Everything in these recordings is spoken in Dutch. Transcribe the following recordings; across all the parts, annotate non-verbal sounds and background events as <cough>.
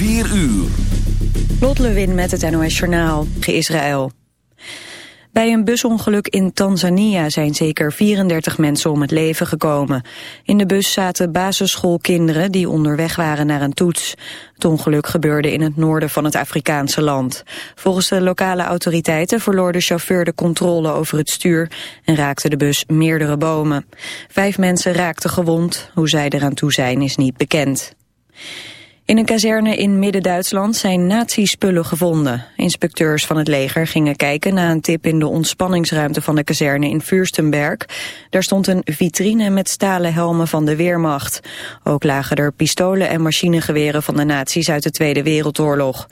4 uur. Lot Lewin met het NOS Journaal, Israël. Bij een busongeluk in Tanzania zijn zeker 34 mensen om het leven gekomen. In de bus zaten basisschoolkinderen die onderweg waren naar een toets. Het ongeluk gebeurde in het noorden van het Afrikaanse land. Volgens de lokale autoriteiten verloor de chauffeur de controle over het stuur en raakte de bus meerdere bomen. Vijf mensen raakten gewond. Hoe zij eraan toe zijn is niet bekend. In een kazerne in Midden-Duitsland zijn nazi-spullen gevonden. Inspecteurs van het leger gingen kijken na een tip in de ontspanningsruimte van de kazerne in Fürstenberg. Daar stond een vitrine met stalen helmen van de Weermacht. Ook lagen er pistolen en machinegeweren van de nazi's uit de Tweede Wereldoorlog.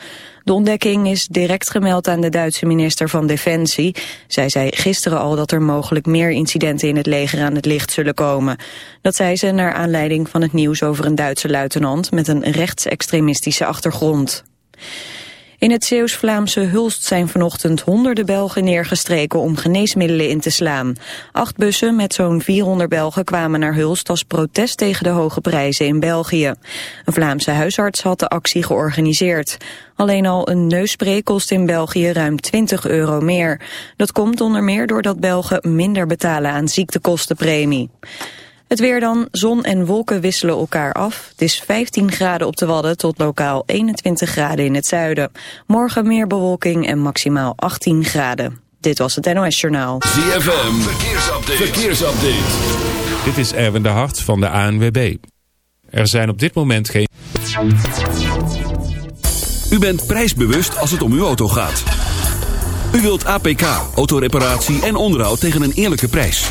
De ontdekking is direct gemeld aan de Duitse minister van Defensie. Zij zei gisteren al dat er mogelijk meer incidenten in het leger aan het licht zullen komen. Dat zei ze naar aanleiding van het nieuws over een Duitse luitenant met een rechtsextremistische achtergrond. In het Zeeuws-Vlaamse Hulst zijn vanochtend honderden Belgen neergestreken om geneesmiddelen in te slaan. Acht bussen met zo'n 400 Belgen kwamen naar Hulst als protest tegen de hoge prijzen in België. Een Vlaamse huisarts had de actie georganiseerd. Alleen al een neusspray kost in België ruim 20 euro meer. Dat komt onder meer doordat Belgen minder betalen aan ziektekostenpremie. Het weer dan, zon en wolken wisselen elkaar af. Het is 15 graden op de Wadden tot lokaal 21 graden in het zuiden. Morgen meer bewolking en maximaal 18 graden. Dit was het NOS Journaal. ZFM, verkeersupdate. verkeersupdate. Dit is Erwin de Hart van de ANWB. Er zijn op dit moment geen... U bent prijsbewust als het om uw auto gaat. U wilt APK, autoreparatie en onderhoud tegen een eerlijke prijs.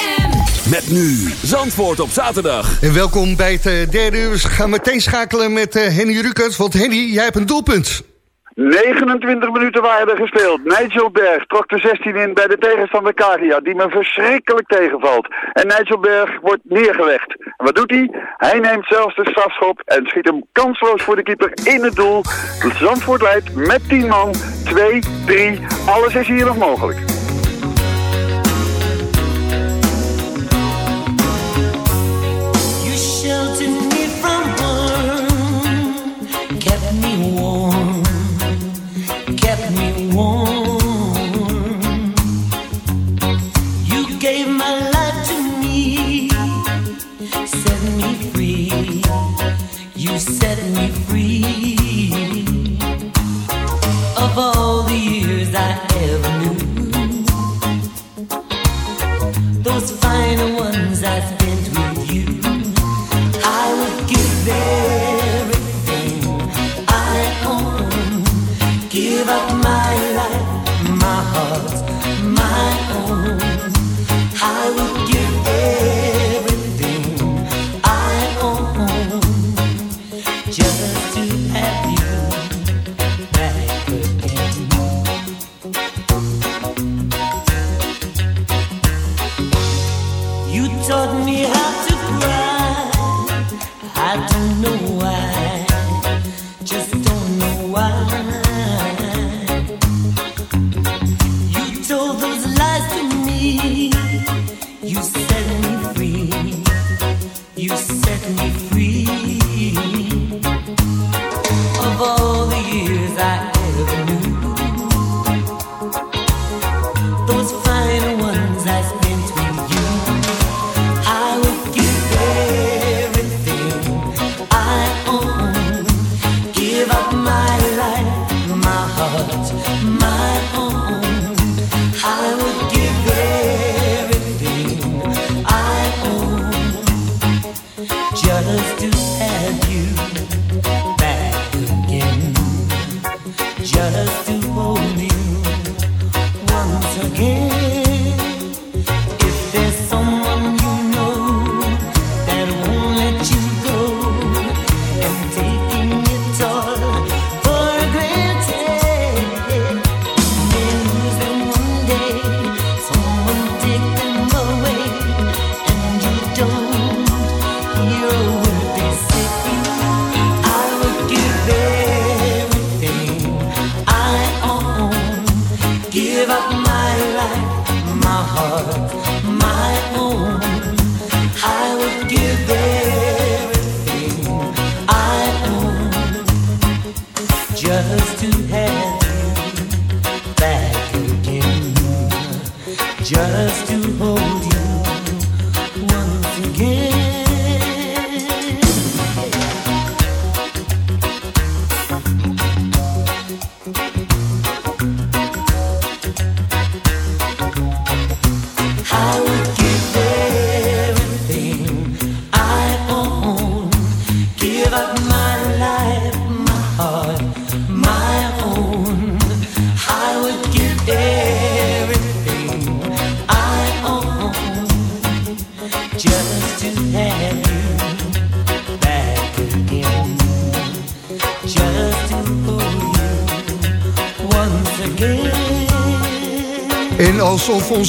Met nu Zandvoort op zaterdag. En welkom bij het eh, derde uur. We gaan meteen schakelen met eh, Henny Rukert. Want Henny, jij hebt een doelpunt. 29 minuten waren er gespeeld. Nigel Berg trok de 16 in bij de tegenstander Karia, die me verschrikkelijk tegenvalt. En Nigel Berg wordt neergelegd. En wat doet hij? Hij neemt zelfs de strafschop en schiet hem kansloos voor de keeper in het doel. Zandvoort leidt met 10 man, 2, 3, alles is hier nog mogelijk. You set me free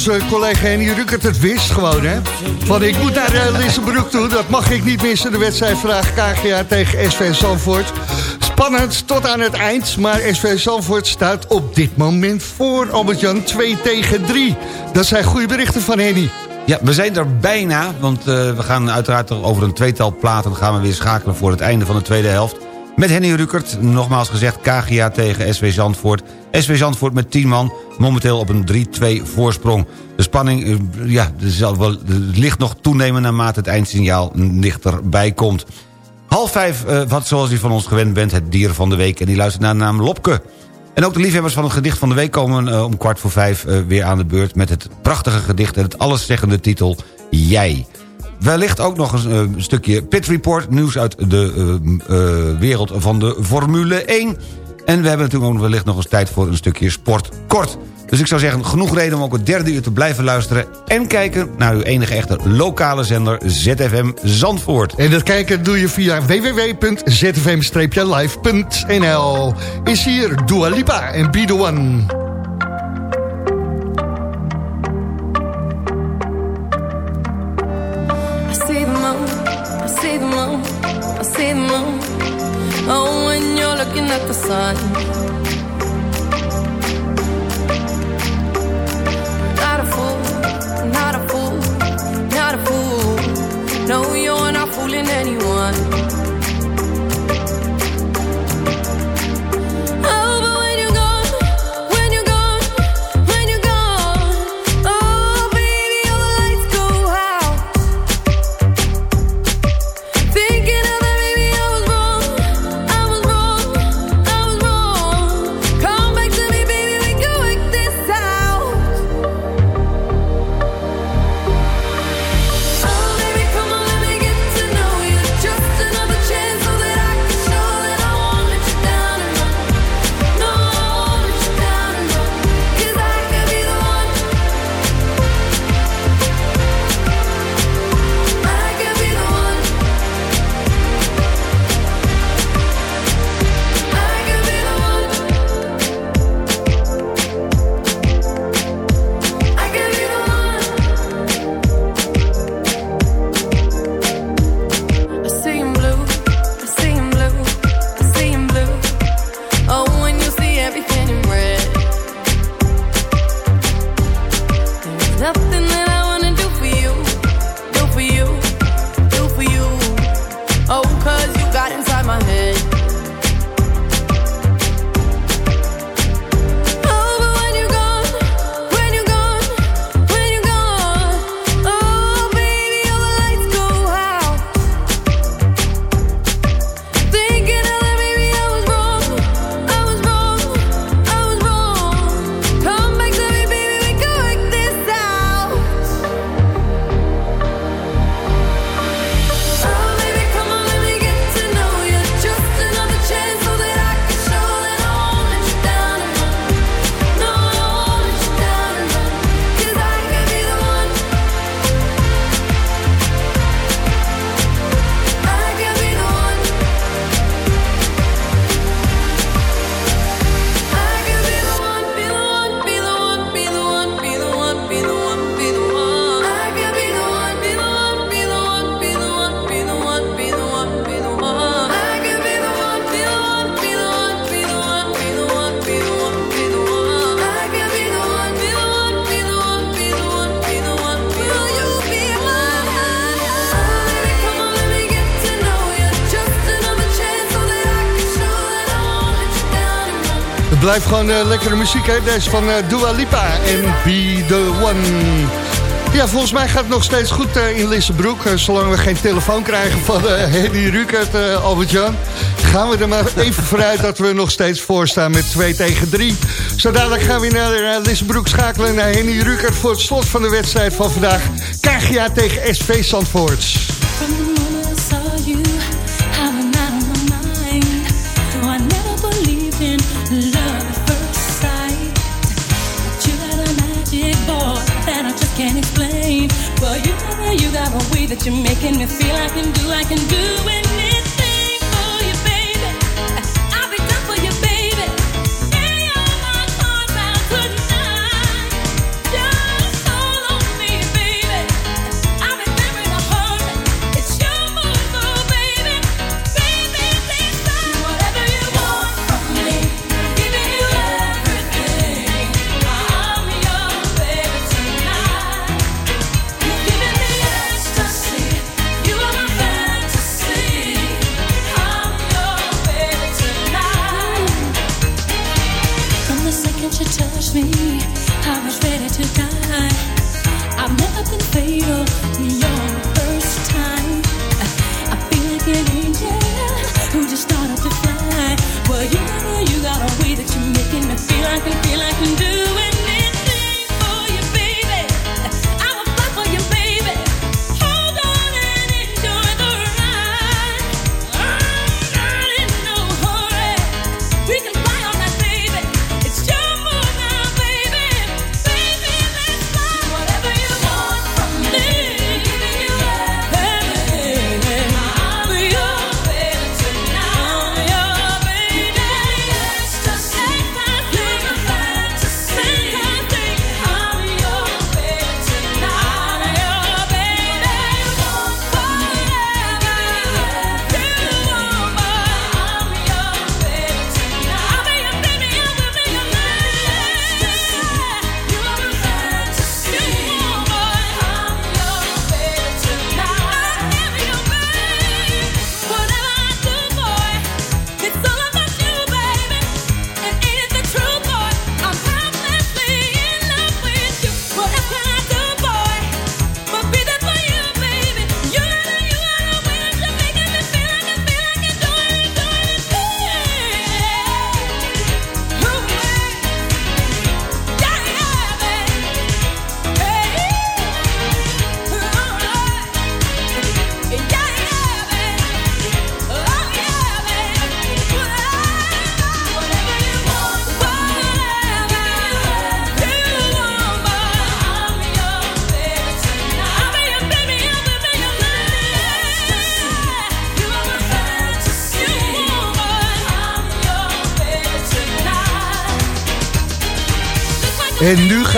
onze collega Henny Ruckert het wist gewoon, hè. Van ik moet naar uh, toe, dat mag ik niet missen. De wedstrijdvraag KGA tegen SV Zandvoort. Spannend tot aan het eind, maar SV Zandvoort staat op dit moment voor Albert-Jan 2 tegen 3. Dat zijn goede berichten van Henny. Ja, we zijn er bijna, want eh, we gaan uiteraard over een tweetal platen... gaan we weer schakelen voor het einde van de tweede helft. Met Henny Rukert, nogmaals gezegd, KGA tegen SV Zandvoort. SV Zandvoort met 10 man, momenteel op een 3-2 voorsprong. De spanning eh, ja, zal wel, ligt nog toenemen naarmate het eindsignaal dichterbij komt. Half vijf, eh, wat zoals u van ons gewend bent, het dier van de week... en die luistert naar de naam Lopke. En ook de liefhebbers van het gedicht van de week komen eh, om kwart voor vijf weer aan de beurt... met het prachtige gedicht en het alleszeggende titel Jij. Wellicht ook nog een stukje Pit Report, nieuws uit de wereld van de Formule 1. En we hebben natuurlijk ook wellicht nog eens tijd voor een stukje sport kort. Dus ik zou zeggen, genoeg reden om ook het derde uur te blijven luisteren... en kijken naar uw enige echte lokale zender ZFM Zandvoort. En dat kijken doe je via www.zfm-live.nl. Is hier Dua Lipa en Be The One. I see the moon, I see the moon, I see the moon. Oh, when you're looking at the sun. Not a fool, not a fool, not a fool. No, you're not fooling anyone. Blijft gewoon eh, lekkere muziek, hè? Deze van eh, Dua Lipa en Be The One. Ja, volgens mij gaat het nog steeds goed eh, in Lissabroek. zolang we geen telefoon krijgen van Henny Rukert, Albert-Jan. Gaan we er maar even vooruit dat we nog steeds voor staan met 2 tegen 3. Zo gaan we naar uh, Lissabroek schakelen naar Henny Rukert... voor het slot van de wedstrijd van vandaag. KGA tegen SV Zandvoort. Well, you. Got you got a way that you're making me feel. I can do, I can do anything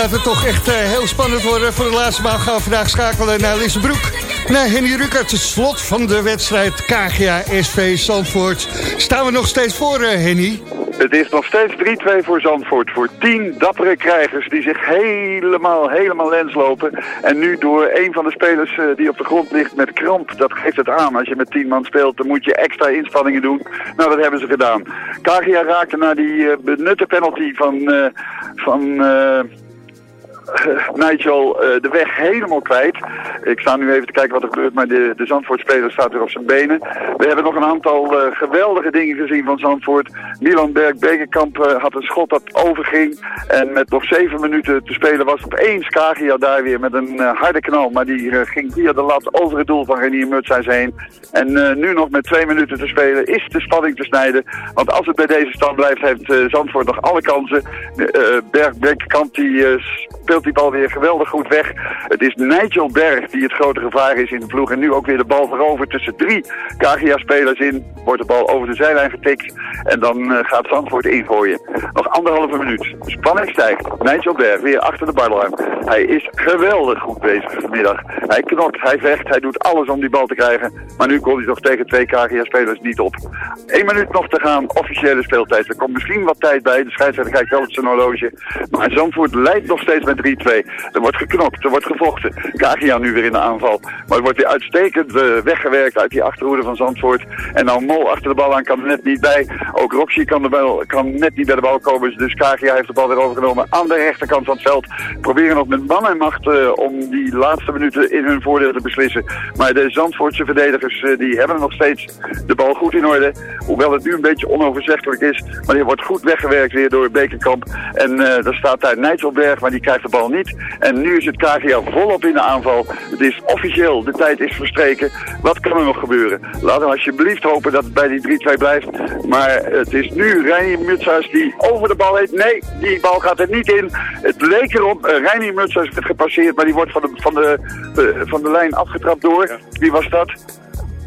gaat het toch echt eh, heel spannend worden. Voor de laatste maal gaan we vandaag schakelen naar Lissabroek. Naar Henny Rukert, het slot van de wedstrijd KGA SV Zandvoort. Staan we nog steeds voor, eh, Henny? Het is nog steeds 3-2 voor Zandvoort. Voor 10 dappere krijgers die zich helemaal, helemaal lens lopen. En nu door een van de spelers eh, die op de grond ligt met kramp. Dat geeft het aan. Als je met 10 man speelt, dan moet je extra inspanningen doen. Nou, dat hebben ze gedaan. Kagia raakte naar die benutte penalty van... van <laughs> Nigel eh, de weg helemaal kwijt. Ik sta nu even te kijken wat er gebeurt, maar de, de Zandvoort-speler staat weer op zijn benen. We hebben nog een aantal eh, geweldige dingen gezien van Zandvoort. Milan Berg-Bekenkamp eh, had een schot dat overging. En met nog zeven minuten te spelen was opeens Kagia daar weer met een harde knal. Maar die ging via de lat over het doel van Renier Mutsijs heen. En nu nog met twee minuten te spelen is de spanning te snijden. Want als het bij deze stand blijft, heeft Zandvoort nog alle kansen. Berg-Bekenkamp die eh, speelt die bal weer geweldig goed weg. Het is Nigel Berg die het grote gevaar is in de ploeg. En nu ook weer de bal veroverd tussen drie KGA-spelers in. Wordt de bal over de zijlijn getikt. En dan eh, gaat Zandvoort ingooien. Nog anderhalve minuut. Spanning stijgt. Nigel Berg weer achter de barrelarm. Hij is geweldig goed bezig vanmiddag. Hij knokt, hij vecht, hij doet alles om die bal te krijgen. Maar nu komt hij toch tegen twee KGA-spelers niet op. Eén minuut nog te gaan, officiële speeltijd. Er komt misschien wat tijd bij. De scheidsrechter kijkt wel op zijn horloge. Maar Zandvoort leidt nog steeds met Er wordt geknokt, er wordt gevochten. Kagia nu weer in de aanval. Maar wordt weer uitstekend eh, weggewerkt uit die achterhoede van Zandvoort. En nou Mol achter de bal aan kan er net niet bij. Ook Roxy kan, de bal, kan net niet bij de bal komen. Dus Kagia heeft de bal weer overgenomen aan de rechterkant van het veld. Proberen nog met man en macht eh, om die laatste minuten in hun voordeel te beslissen. Maar de Zandvoortse verdedigers eh, die hebben nog steeds de bal goed in orde. Hoewel het nu een beetje onoverzichtelijk is. Maar die wordt goed weggewerkt weer door Bekenkamp. En daar staat daar Nijtselberg, maar die krijgt de bal niet. En nu is het KGA volop in de aanval. Het is officieel, de tijd is verstreken. Wat kan er nog gebeuren? Laten we alsjeblieft hopen dat het bij die 3-2 blijft. Maar het is nu Reinier Mutshuis die over de bal heet. Nee, die bal gaat er niet in. Het leek erop, uh, Reinier Mutshuis werd gepasseerd, maar die wordt van de, van de, uh, van de lijn afgetrapt door. Wie was dat?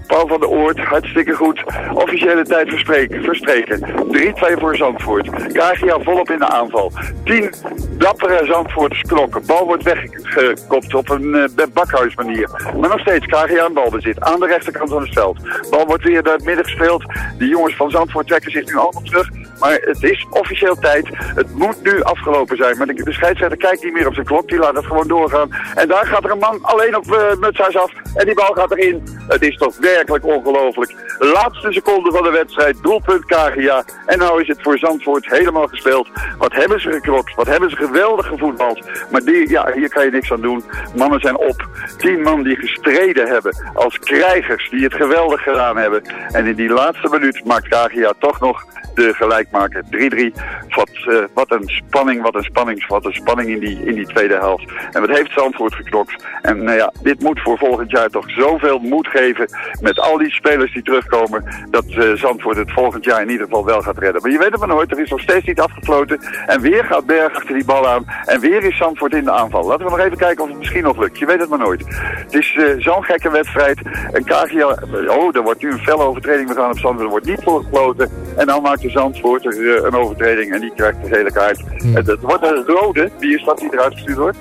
Paul van der Oort, hartstikke goed. Officiële tijd verstreken. 3-2 voor Zandvoort. Kagia volop in de aanval. 10 dappere Zandvoorters klokken. Bal wordt weggekopt op een uh, bakhuismanier. Maar nog steeds Kagia aan balbezit. Aan de rechterkant van het veld. Bal wordt weer naar het midden gespeeld. De jongens van Zandvoort trekken zich nu allemaal terug. Maar het is officieel tijd. Het moet nu afgelopen zijn. Maar de, scheidsrechter kijkt niet meer op zijn klok. Die laat het gewoon doorgaan. En daar gaat er een man alleen op uh, mutshuis af. En die bal gaat erin. Het is toch werkelijk ongelooflijk. Laatste seconde van de wedstrijd. Doelpunt Kagia. En nou is het voor Zandvoort helemaal gespeeld. Wat hebben ze geklokt. Wat hebben ze geweldig gevoetbald. Maar die, ja, hier kan je niks aan doen. Mannen zijn op. Tien man die gestreden hebben. Als krijgers. Die het geweldig gedaan hebben. En in die laatste minuut maakt Kagia toch nog de gelijkmaker 3-3. Wat, uh, wat een spanning, wat een spanning, wat een spanning in die, in die tweede helft. En wat heeft Zandvoort geknokt. En nou ja, dit moet voor volgend jaar toch zoveel moed geven met al die spelers die terugkomen, dat uh, Zandvoort het volgend jaar in ieder geval wel gaat redden. Maar je weet het maar nooit, er is nog steeds niet afgefloten. En weer gaat Berg achter die bal aan. En weer is Zandvoort in de aanval. Laten we nog even kijken of het misschien nog lukt. Je weet het maar nooit. Het is uh, zo'n gekke wedstrijd. En Kagia, oh, er wordt nu een felle overtreding begaan op Zandvoort. Er wordt niet voor gefloten. En dan maakt de Zandvoort er uh, een overtreding en die krijgt de hele kaart. Hmm. Het wordt een rode. Wie is dat die eruit gestuurd wordt?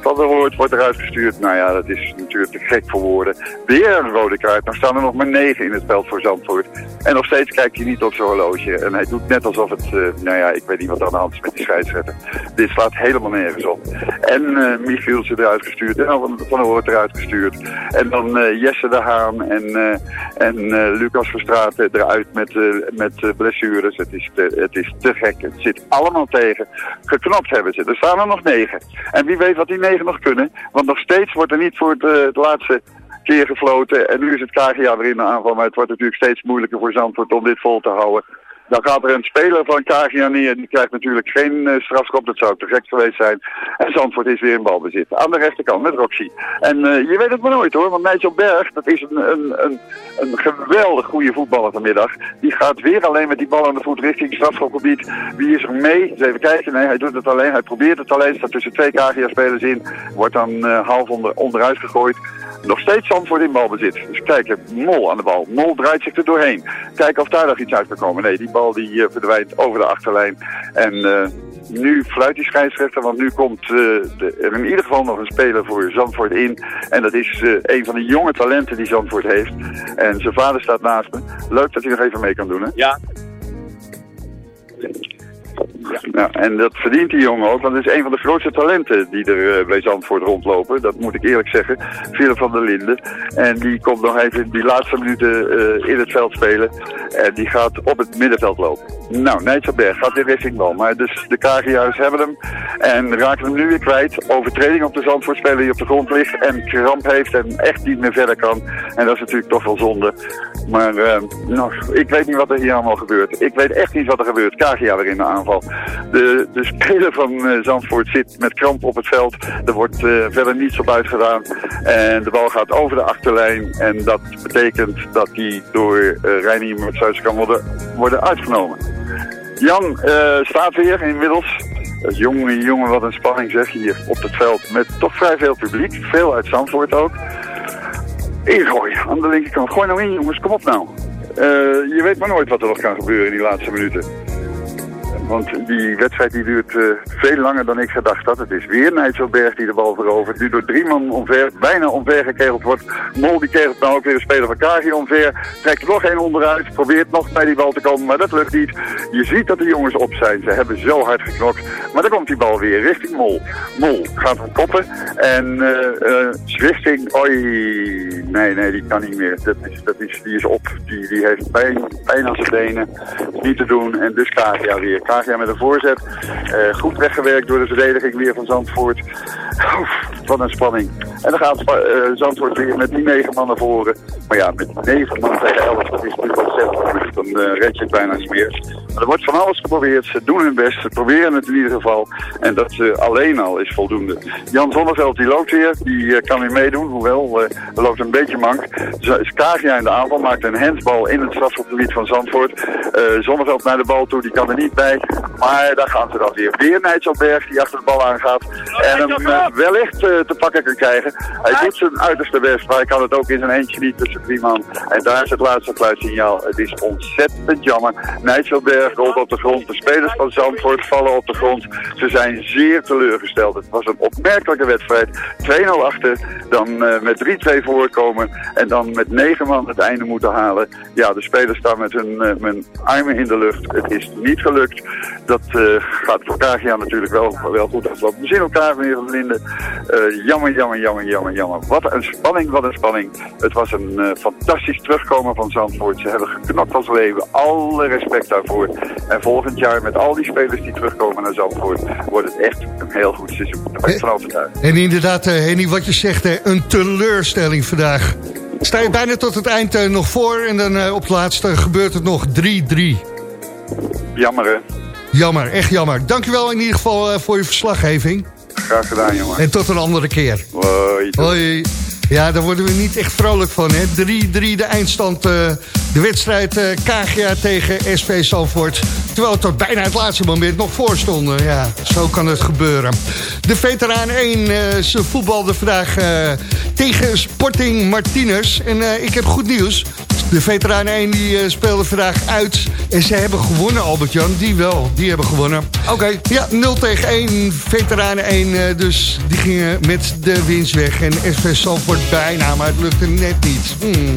Van der Woord wordt eruit gestuurd. Nou ja, dat is natuurlijk te gek voor woorden. Weer een rode kaart. Dan staan er nog maar negen in het veld voor Zandvoort. En nog steeds kijkt hij niet op zijn horloge. En hij doet net alsof het, uh, nou ja, ik weet niet wat aan de hand is met die scheidsrechter. Dit slaat helemaal nergens op. En uh, Michiel is eruit gestuurd. En Van, der Woord eruit gestuurd. En dan uh, Jesse de Haan en, en Lucas Verstraeten eruit met, met blessures. Het is, te, het is te gek. Het zit allemaal tegen. Geknopt hebben ze. Er staan er nog negen. En wie weet wat die negen nog kunnen. Want nog steeds wordt er niet voor het, het laatste keer gefloten. En nu is het KGA weer in aanval. Maar het wordt natuurlijk steeds moeilijker voor Zandvoort om dit vol te houden. Dan gaat er een speler van Kagia neer. Die krijgt natuurlijk geen uh, strafschop. Dat zou te gek geweest zijn. En Zandvoort is weer in balbezit. Aan de rechterkant met Roxy. En uh, je weet het maar nooit hoor. Want Nigel Berg, dat is een, een, een, een geweldig goede voetballer vanmiddag. Die gaat weer alleen met die bal aan de voet richting strafschopgebied. Wie is er mee? Eens even kijken. Nee, hij doet het alleen. Hij probeert het alleen. Staat tussen twee Kagia-spelers in. Wordt dan uh, half onder, onderuit gegooid. Nog steeds Zandvoort in balbezit. Dus kijken, Mol aan de bal. Mol draait zich er doorheen. Kijken of daar nog iets uit kan komen. Nee, die bal die uh, verdwijnt over de achterlijn. En uh, nu fluit die scheidsrechter, want nu komt de, er in ieder geval nog een speler voor Zandvoort in. En dat is een van de jonge talenten die Zandvoort heeft. En zijn vader staat naast me. Leuk dat hij nog even mee kan doen, hè? Ja. Ja, nou, en dat verdient die jongen ook, want het is een van de grootste talenten die er uh, bij Zandvoort rondlopen. Dat moet ik eerlijk zeggen. Philip van der Linden. En die komt nog even die laatste minuten uh, in het veld spelen. En die gaat op het middenveld lopen. Nou, Nijtselberg gaat weer richting bal. Maar dus de KGA's hebben hem. En raken hem nu weer kwijt. Overtreding op de Zandvoortspeler die op de grond ligt. En kramp heeft en echt niet meer verder kan. En dat is natuurlijk toch wel zonde. Maar uh, nou, ik weet niet wat er hier allemaal gebeurt. Ik weet echt niet wat er gebeurt. KGA weer in de aanval. De, de speler van uh, Zandvoort zit met kramp op het veld. Er wordt uh, verder niets op uitgedaan. En de bal gaat over de achterlijn. En dat betekent dat die door uh, Reinier Mertzuis kan worden, worden uitgenomen. Jan staat weer inmiddels. Jongen, jongen, wat een spanning zeg hier op het veld. Met toch vrij veel publiek. Veel uit Zandvoort ook. Ingooien aan de linkerkant. Gooi nou in jongens, kom op nou. Uh, je weet maar nooit wat er nog kan gebeuren in die laatste minuten. Want die wedstrijd die duurt eh, veel langer dan ik gedacht had. Het is weer Nijtselberg die de bal verovert. Die door drie man omver, bijna omver gekegeld wordt. Mol die kegelt nou ook weer een speler van Kagi omver. Trekt er nog één onderuit. Probeert nog bij die bal te komen, maar dat lukt niet. Je ziet dat de jongens op zijn. Ze hebben zo hard geknokt. Maar dan komt die bal weer richting Mol. Mol gaat hem koppen. En eh eh, Zwichting, oi, nee, nee, die kan niet meer. Dat is, dat is, die is op. Die, die heeft pijn, pijn aan zijn benen. Niet te doen. En dus Kagia weer. Kagia met een voorzet. Eh, goed weggewerkt door de verdediging weer van Zandvoort. Wat een spanning. En dan gaat eh, Zandvoort weer met die negen man naar voren. Maar ja, met negen man tegen elf, dat is natuurlijk ontzettend. Dan eh, red je het bijna niet meer. Maar er wordt van alles geprobeerd. Ze doen hun best. Ze proberen het in ieder geval. En dat eh, alleen al is voldoende. Jan Zonneveld die loopt weer. Die eh, kan weer meedoen. Hoewel, er loopt een beetje mank. Skagia in de aanval maakt een handsbal in het strafschopgebied van Zandvoort. Zonneveld naar de bal toe. Die kan er niet bij. Maar daar gaan ze dan weer. Weer Nijtselberg die achter de bal aangaat. En hem wellicht te pakken kan krijgen. Hij doet zijn uiterste best. Maar hij kan het ook in zijn eentje niet tussen drie man. En daar is het laatste fluitsignaal. Het is ontzettend jammer. Nijtselberg rolt op de grond. De spelers van Zandvoort vallen op de grond. Ze zijn zeer teleurgesteld. Het was een opmerkelijke wedstrijd. 2-0 achter. Dan eh, met 3-2 voorkomen. En dan met 9 man het einde moeten halen. Ja, de spelers staan met hun, eh, armen in de lucht. Het is niet gelukt. Dat eh, gaat voor Kagia natuurlijk wel, wel goed aflopen. We zien elkaar weer verlinden. Eh jammer, jammer, jammer, jammer, jammer. Wat een spanning, wat een spanning. Het was een eh, fantastisch terugkomen van Zandvoort. Ze hebben geknokt als leven. Alle respect daarvoor. En volgend jaar met al die spelers die terugkomen naar Zandvoort... wordt het echt een heel goed seizoen. Daar ben ik van overtuigd. En inderdaad, eh, Henny, wat je zegt, een teleurstelling vandaag. Sta je bijna tot het eind eh, nog voor en dan eh, op het laatste gebeurt het nog 3-3. Jammer, hè? Jammer, echt jammer. Dankjewel in ieder geval voor je verslaggeving. Graag gedaan, jongen. En tot een andere keer. Hoi. Hoi. Ja, daar worden we niet echt vrolijk van, hè. 3-3 de eindstand. De wedstrijd eh KGA tegen SV Zalvoort. Terwijl het tot bijna het laatste moment nog voor stonden. Ja, zo kan het gebeuren. De veteraan 1, eh ze voetbalde vandaag eh, tegen Sporting Martinez. En ik heb goed nieuws. De veteraan 1 die speelde vandaag uit. En ze hebben gewonnen, Albert-Jan. Die wel, die hebben gewonnen. Oké. Ja, 0 tegen 1, veteranen 1. eh, dus die gingen met de winst weg. En SV Zandvoort bijna, maar het lukte net niet. Hmm.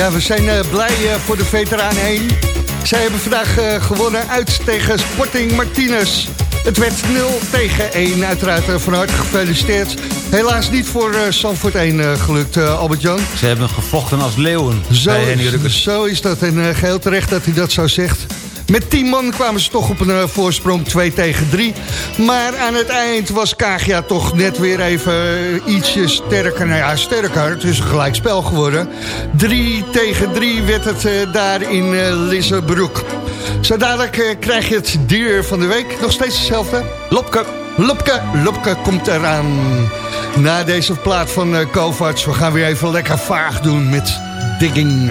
Ja, we zijn eh, blij eh, voor de veteraan 1. Zij hebben vandaag eh, gewonnen uit tegen Sporting Martinez. Het werd 0 tegen 1. Uiteraard van harte gefeliciteerd. Helaas niet voor Sanford 1 eh, gelukt, Albert-Jan. Ze hebben gevochten als leeuwen Zo, Rukkers. zo is dat en geheel terecht dat hij dat zo zegt. Met 10 man kwamen ze toch op een eh, voorsprong 2 tegen 3. Maar aan het eind was Kagia toch net weer even eh, ietsje sterker. Nou ja, sterker. Het is een gelijk spel geworden. 3 tegen 3 werd het eh, daar in uh, Lissabroek. Krijg je het dier van de week. Nog steeds hetzelfde. Lopke. Lopke, Lopke komt eraan. Na deze plaat van Kovacs. We gaan weer even lekker vaag doen met digging.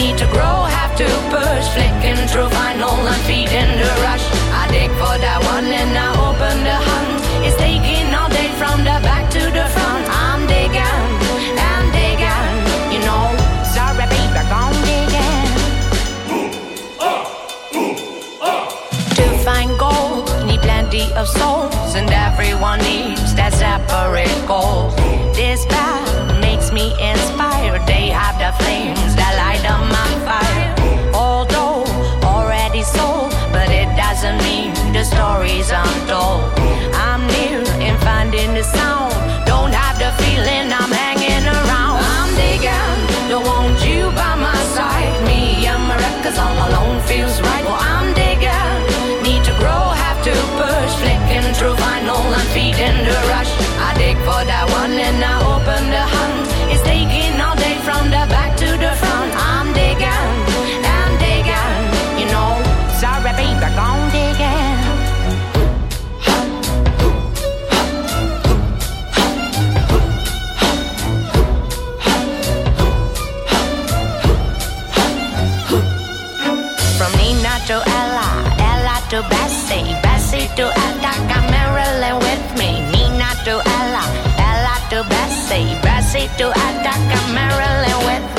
need to grow, have to push. Flicking through vinyl and feeding the rush. I dig for that one and I open the hunt. It's taking all day from the back to the front. I'm digging, I'm digging, you know. Sorry, baby, I'm digging. To find gold, need plenty of souls, and everyone needs that separate goal. This path makes me inspired. They have the flames that light up my fire. To Bessie, Bessie to Attica, Marilyn with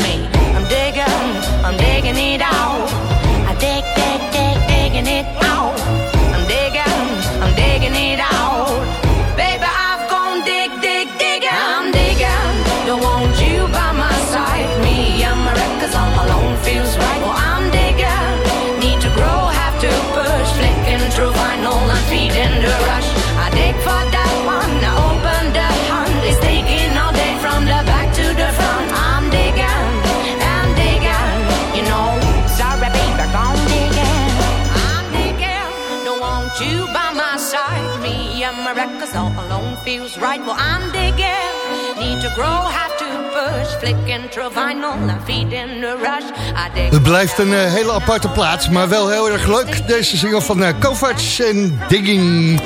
right. Well, I'm digging, need to grow, have to push. Flicking through vinyl feeding the rush. I dig. Het blijft een eh, hele aparte plaats, maar wel heel erg leuk. Deze single van uh, Kovacs en Digging.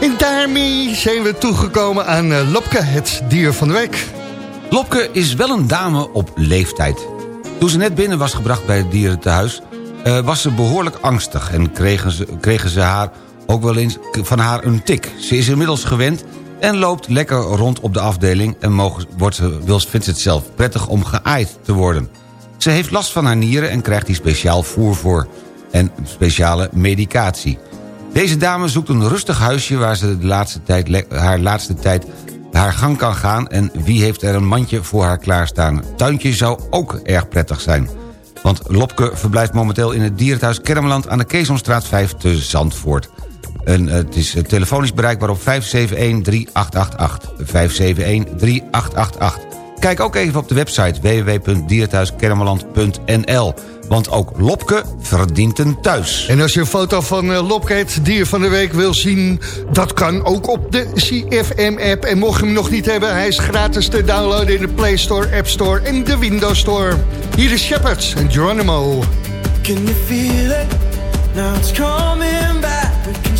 En daarmee zijn we toegekomen aan eh, Lopke, het dier van de week. Lopke is wel een dame op leeftijd. Toen ze net binnen was gebracht bij het dierentehuis... eh was ze behoorlijk angstig en kregen ze, kregen ze haar ook wel eens van haar een tik. Ze is inmiddels gewend en loopt lekker rond op de afdeling... en mogen, wordt wil, vindt het zelf prettig om geaaid te worden. Ze heeft last van haar nieren en krijgt hier speciaal voer voor... en speciale medicatie. Deze dame zoekt een rustig huisje waar ze de laatste tijd, haar laatste tijd haar gang kan gaan... en wie heeft er een mandje voor haar klaarstaan. Tuintje zou ook erg prettig zijn. Want Lopke verblijft momenteel in het dierenthuis Kermeland... aan de Keesomstraat 5 te Zandvoort. En, eh, het is eh, telefonisch bereikbaar op 571-3888. 571-3888. Kijk ook even op de website www.dierenthuiskermeland.nl. Want ook Lopke verdient een thuis. En als je een foto van uh, Lopke, het dier van de week, wil zien... dat kan ook op de CFM-app. En mocht je hem nog niet hebben, hij is gratis te downloaden... in de Play Store, App Store en de Windows Store. Hier is Shepard en Geronimo. Can you feel it? Now it's coming back.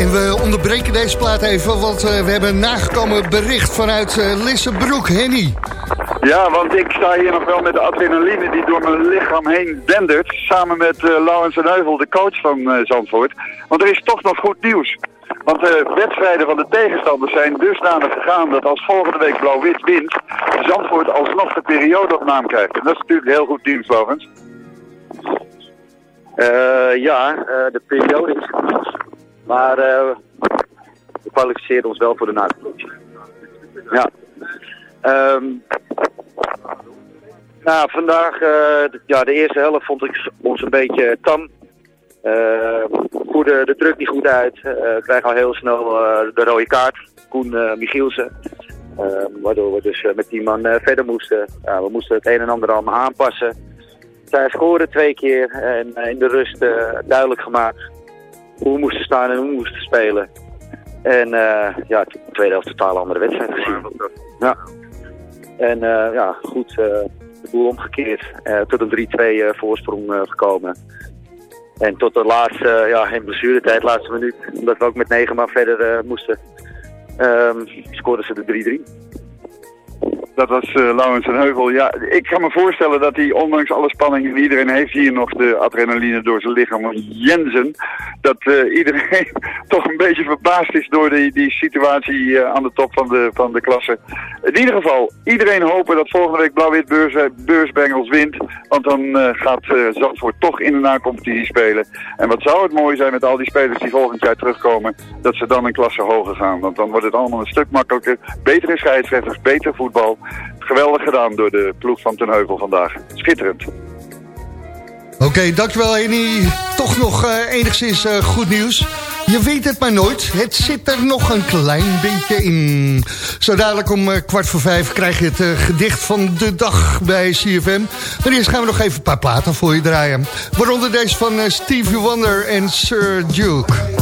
En we onderbreken deze plaat even, want eh, we hebben een nagekomen bericht vanuit uh, Lissebroek. Henny. Ja, want ik sta hier nog wel met de adrenaline die door mijn lichaam heen dendert. Samen met uh, Laurens en Heuvel, de coach van uh, Zandvoort. Want er is toch nog goed nieuws. Want de wedstrijden van de tegenstanders zijn dusdanig gegaan dat als volgende week Blauw-Wit wint, Zandvoort alsnog de periode op naam krijgt. En dat is natuurlijk heel goed nieuws, Laurens. Uh, ja, de periode is Maar we kwalificeren ons wel voor de nacompetitie. Ja. Um, nou, vandaag, de, ja, de eerste helft vond ik ons een beetje tam. Uh, voerde de druk niet goed uit. Uh, krijgen al heel snel de rode kaart. Koen Michielsen. waardoor we dus met die man verder moesten. we moesten het een en ander allemaal aanpassen. Zij scoren twee keer en in de rust duidelijk gemaakt hoe we moesten staan en hoe we moesten spelen. En ja, de tweede helft totaal andere wedstrijd gezien. Ja. En uh, ja, goed, uh, de boel omgekeerd. Tot een 3-2 voorsprong gekomen. En tot de laatste, ja, in blessuretijd, laatste minuut, omdat we ook met 9 man verder moesten, um, scoorden ze de 3-3. Dat was uh, Laurens en Heuvel. Ja, ik kan me voorstellen dat hij, ondanks alle spanning en iedereen heeft hier nog de adrenaline door zijn lichaam Jensen, dat uh, iedereen <laughs> toch een beetje verbaasd is door die, die situatie uh, aan de top van de, van de klasse. In ieder geval, iedereen hopen dat volgende week Blauw-Wit beurs, Beursbengels wint, want dan gaat Zandvoort toch in de na-competitie spelen. En wat zou het mooi zijn met al die spelers die volgend jaar terugkomen, dat ze dan een klasse hoger gaan. Want dan wordt het allemaal een stuk makkelijker, betere scheidsrechters, beter voetbal. Geweldig gedaan door de ploeg van Ten Heuvel vandaag. Schitterend. Oké, dankjewel Henny. Toch nog uh, enigszins uh, goed nieuws. Je weet het maar nooit. Het zit er nog een klein beetje in. Zo dadelijk om uh, kwart voor vijf krijg je het gedicht van de dag bij CFM. Maar eerst gaan we nog even een paar platen voor je draaien. Waaronder deze van Stevie Wonder en Sir Duke.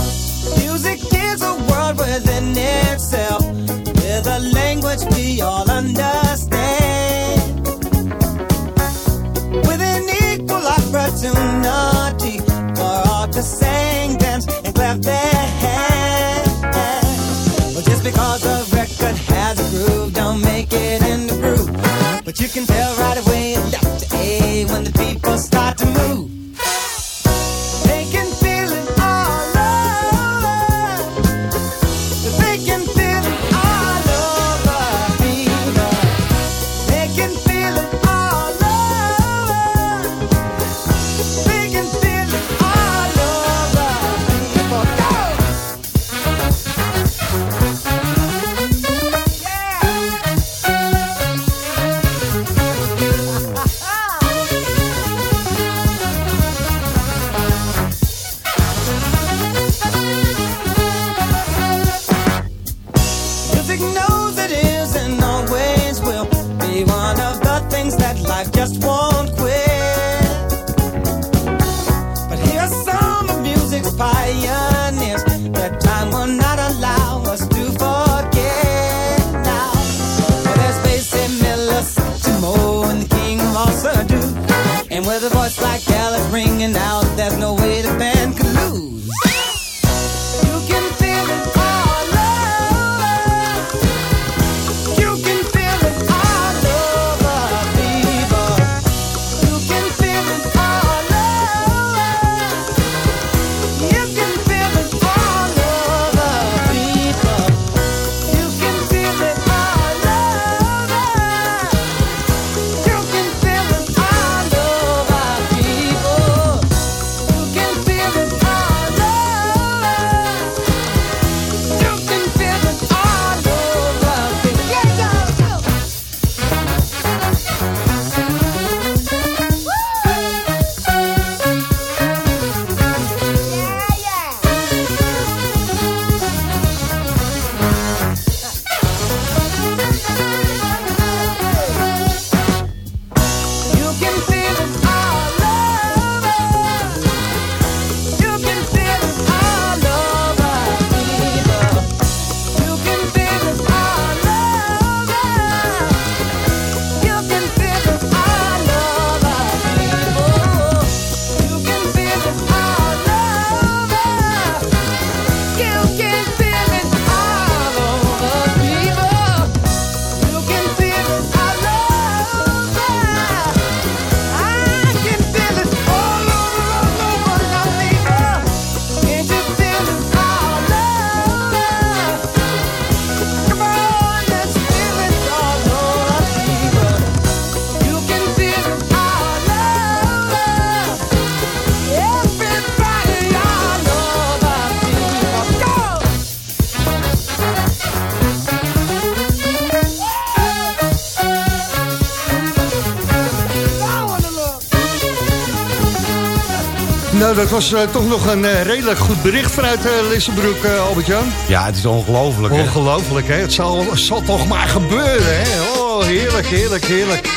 Nou, dat was eh, toch nog een eh, redelijk goed bericht vanuit uh, Lissabroek, Albert-Jan. Ja, het is ongelooflijk, hè? Ongelooflijk, hè? Het zal, toch maar gebeuren, hè? Oh, heerlijk, heerlijk, heerlijk.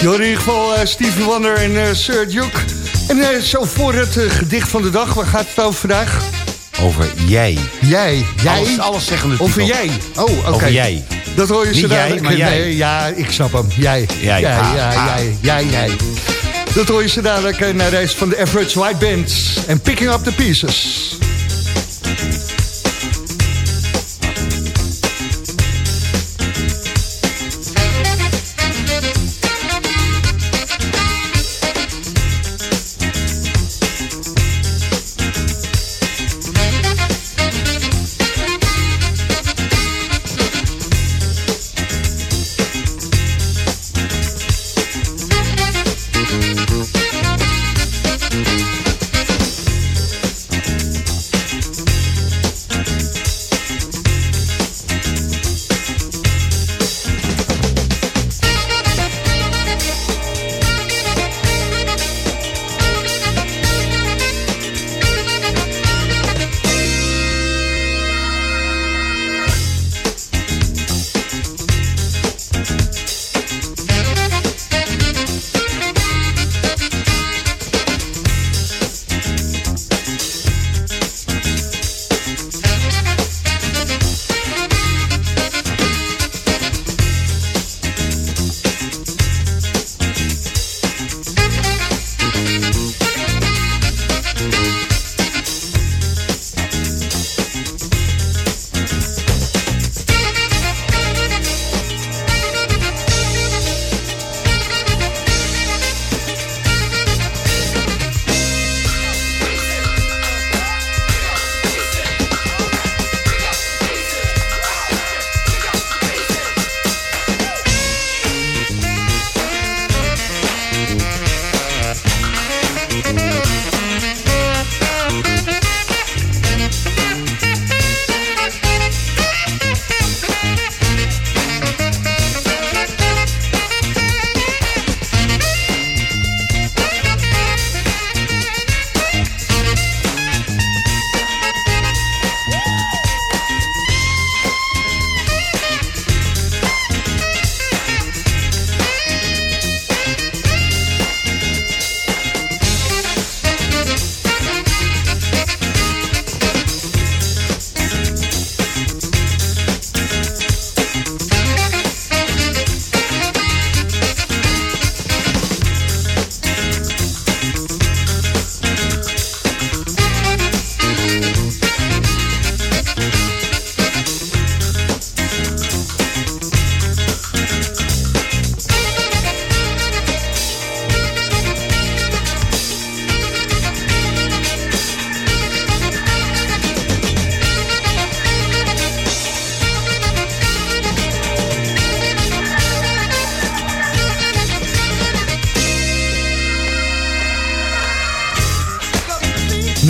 Joh, in ieder geval Stevie Wonder en Sir Duke. En zo voor het gedicht van de dag, waar gaat het over vandaag? Over jij. Jij, jij? Alles, alles zeggende Over titel. jij? Oh, oké. Over jij. Dat hoor je zo Niet jij, maar jij. Nee, ja, ik snap hem. Jij. Jij, Jij, ha. jij, jij, jij. Dat hoor je zo dadelijk naar reis van de Average White Band. En Picking Up the Pieces.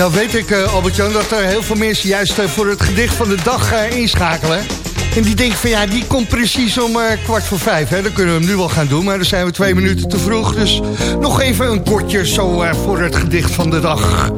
Nou weet ik, eh, Albert-Jan, dat er heel veel mensen juist eh, voor het gedicht van de dag eh, inschakelen. En die denken van ja, die komt precies om kwart voor vijf. Hè? Dan kunnen we hem nu wel gaan doen, maar dan zijn we twee minuten te vroeg. Dus nog even een kortje zo voor het gedicht van de dag.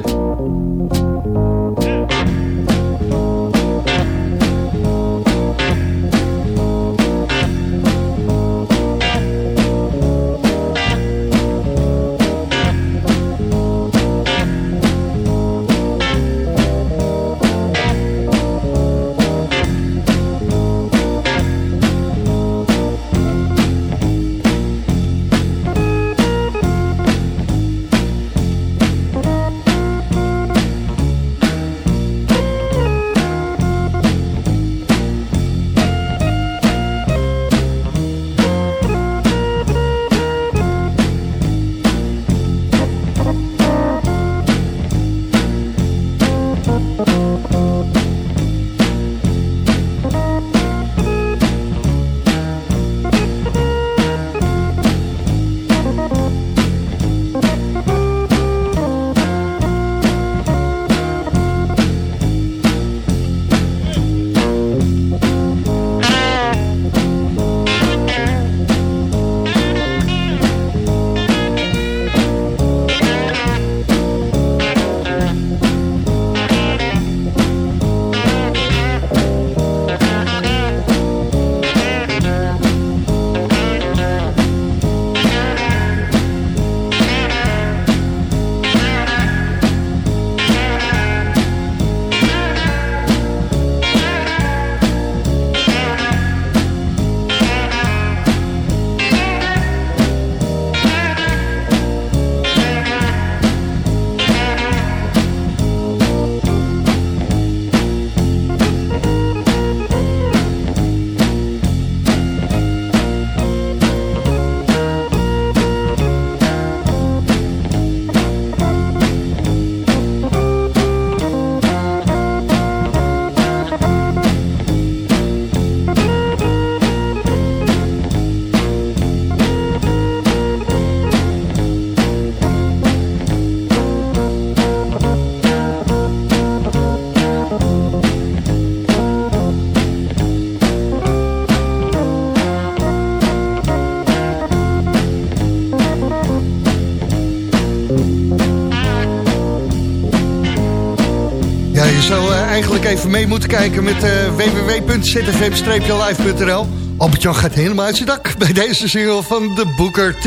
Mee moeten kijken met uh, www.zfm-live.nl. Albert-Jan gaat helemaal uit zijn dak bij deze single van de Booker T.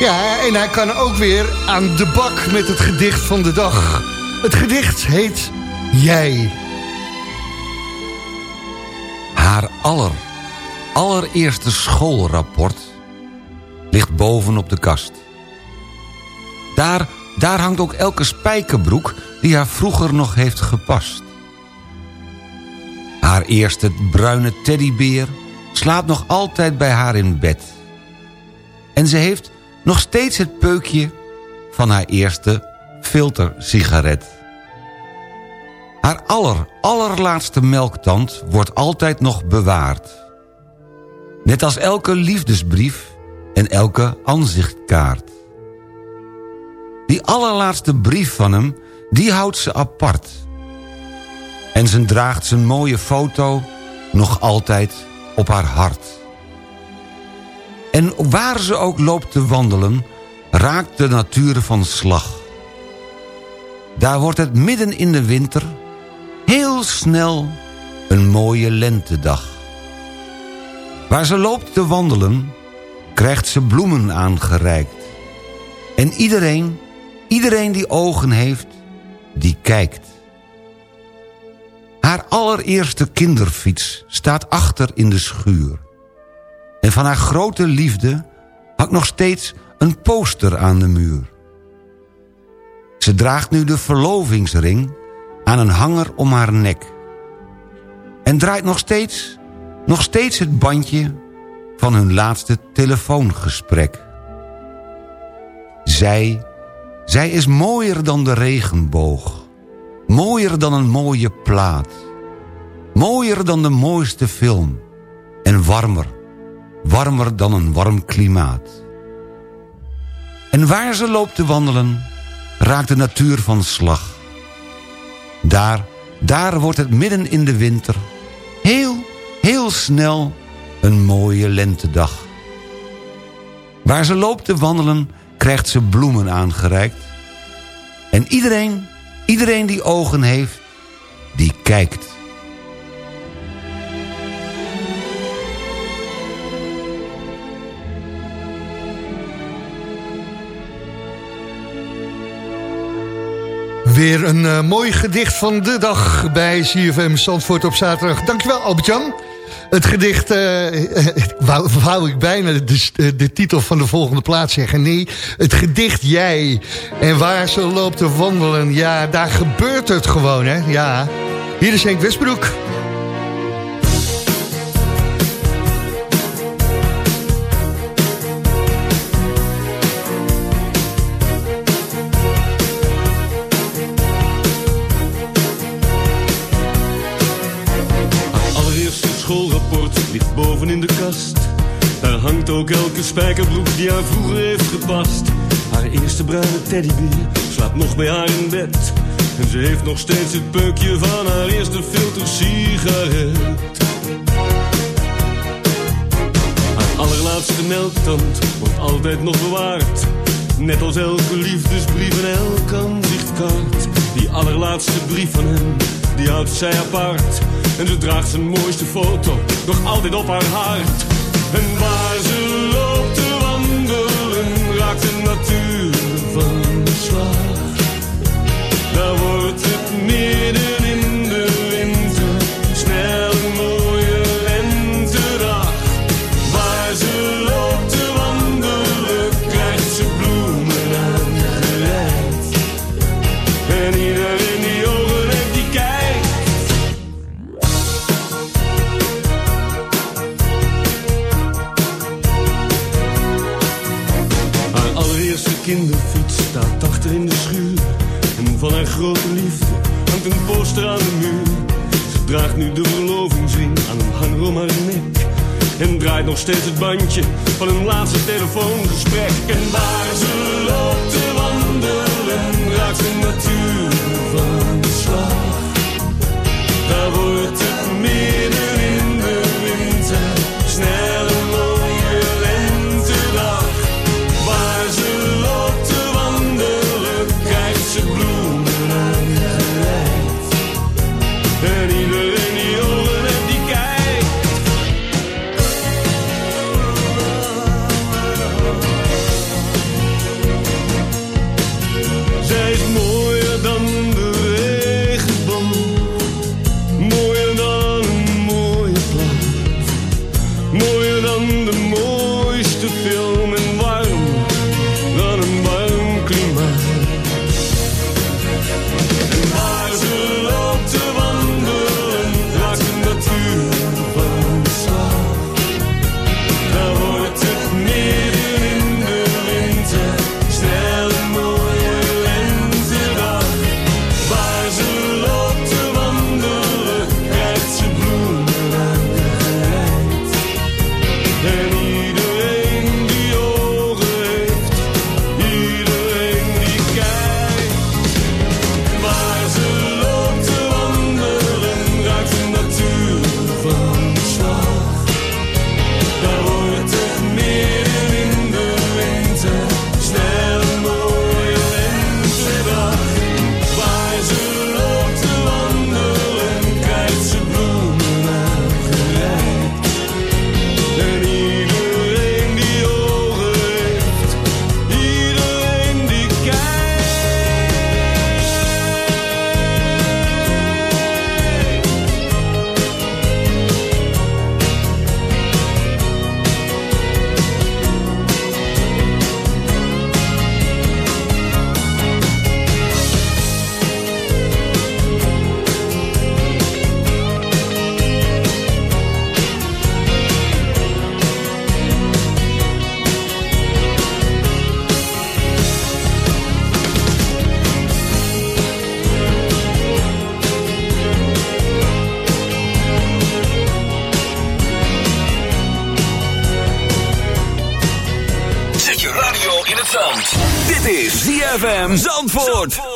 Ja, en hij kan ook weer aan de bak met het gedicht van de dag. Het gedicht heet Jij. Haar aller, allereerste schoolrapport ligt boven op de kast. Daar, daar hangt ook elke spijkerbroek die haar vroeger nog heeft gepast. Haar eerste bruine teddybeer slaapt nog altijd bij haar in bed. En ze heeft nog steeds het peukje van haar eerste filtersigaret. Haar aller, allerlaatste melktand wordt altijd nog bewaard. Net als elke liefdesbrief en elke aanzichtkaart. Die allerlaatste brief van hem, die houdt ze apart. En ze draagt zijn mooie foto nog altijd op haar hart. En waar ze ook loopt te wandelen, raakt de natuur van slag. Daar wordt het midden in de winter heel snel een mooie lentedag. Waar ze loopt te wandelen, krijgt ze bloemen aangereikt. En iedereen, iedereen die ogen heeft, die kijkt. Haar allereerste kinderfiets staat achter in de schuur. En van haar grote liefde hangt nog steeds een poster aan de muur. Ze draagt nu de verlovingsring aan een hanger om haar nek. En draait nog steeds, nog steeds het bandje van hun laatste telefoongesprek. Zij, zij is mooier dan de regenboog. Mooier dan een mooie plaat. Mooier dan de mooiste film. En warmer, warmer dan een warm klimaat. En waar ze loopt te wandelen, raakt de natuur van slag. Daar, daar wordt het midden in de winter... heel, heel snel een mooie lentedag. Waar ze loopt te wandelen, krijgt ze bloemen aangereikt. En iedereen, iedereen die ogen heeft, die kijkt. Weer een uh, mooi gedicht van de dag bij CFM Zandvoort op zaterdag. Dankjewel Albert-Jan. Het gedicht, uh, wou, ik bijna de, de, titel van de volgende plaats zeggen. Nee, het gedicht Jij. En waar ze loopt te wandelen, ja, daar gebeurt het gewoon, hè. Ja, hier is Henk Westbroek. Ligt boven in de kast. Daar hangt ook elke spijkerbroek die haar vroeger heeft gepast. Haar eerste bruine teddybeer slaapt nog bij haar in bed. En ze heeft nog steeds het peukje van haar eerste filtersigaret. Haar allerlaatste melktand wordt altijd nog bewaard. Net als elke liefdesbrief en elke aanzichtkaart. Die allerlaatste brief van hem, die houdt zij apart. En ze draagt zijn mooiste foto nog altijd op haar hart. En waar ze loopt te wandelen, raakt de natuur van de slag. Draagt nu de verlovingsring aan een hanger om haar nek. En draait nog steeds het bandje van een laatste telefoongesprek. En waar ze loopt te wandelen, raakt de natuur van de slag. Daar wordt het midden Zandvoort.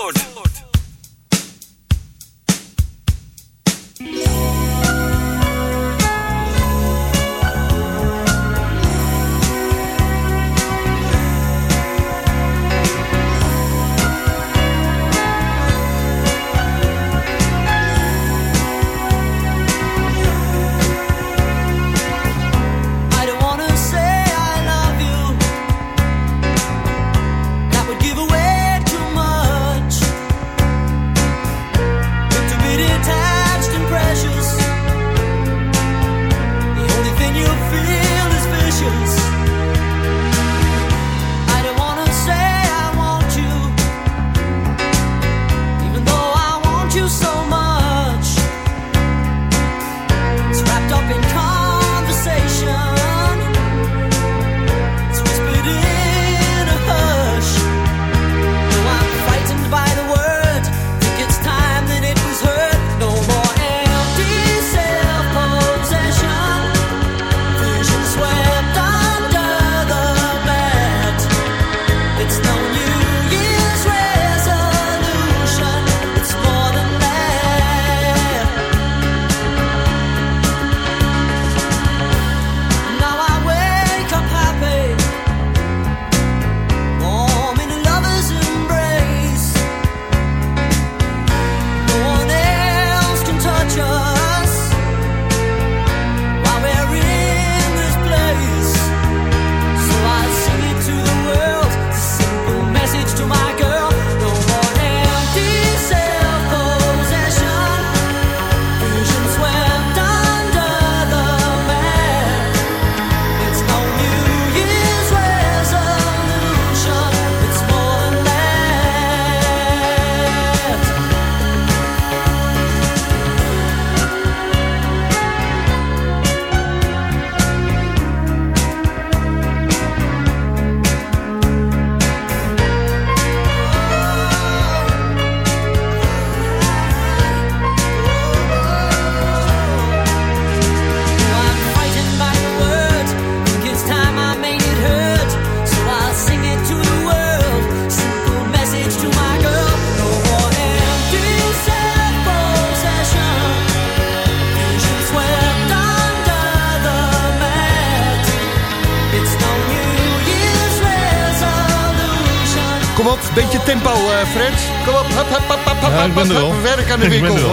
werk aan de winkel. <laughs> <laughs>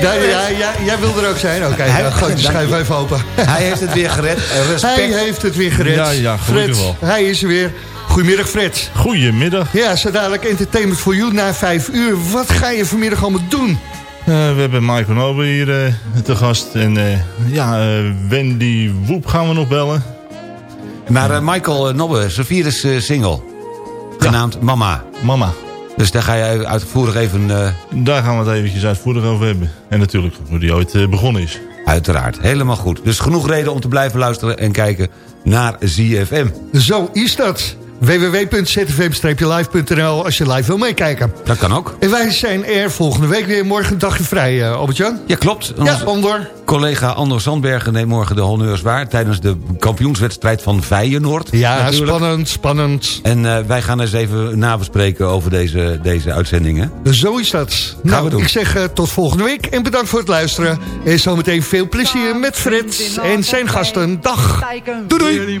Ja, ja, jij wil er ook zijn. Oké, okay, schuif even open. Hij heeft het weer gered. <laughs> Respect. Hij heeft het weer gered. Ja, ja, Fred, hij is er weer. Goedemiddag Fred. Goedemiddag. Ja, zo dadelijk Entertainment voor You na vijf uur. Wat ga je vanmiddag allemaal doen? Eh, we hebben Michael Nobbe hier eh, te gast. En eh, ja, Wendy Woep gaan we nog bellen. Maar Michael Nobbe, zijn vierde single. Genaamd. Mama. Mama. Dus daar ga je uitvoerig even... eh, Daar gaan we het eventjes uitvoerig over hebben. En natuurlijk hoe die ooit eh, begonnen is. Uiteraard, helemaal goed. Dus genoeg reden om te blijven luisteren en kijken naar ZFM. Zo is dat. www.zfm-live.nl als je live wil meekijken. Dat kan ook. En wij zijn er volgende week weer morgen een dagje vrij, eh, Albert-Jan. Ja, klopt. Ja, Andor. collega Anders Zandbergen neemt morgen de honneurs waar... tijdens de kampioenswedstrijd van Feyenoord. Ja, natuurlijk. spannend, spannend. En eh, wij gaan eens even nabespreken over deze, deze uitzendingen. Zo is dat. nou, we doen. ik zeg eh, tot volgende week en bedankt voor het luisteren. En zometeen veel plezier met Fred en zijn gasten. Dag. Doei doei.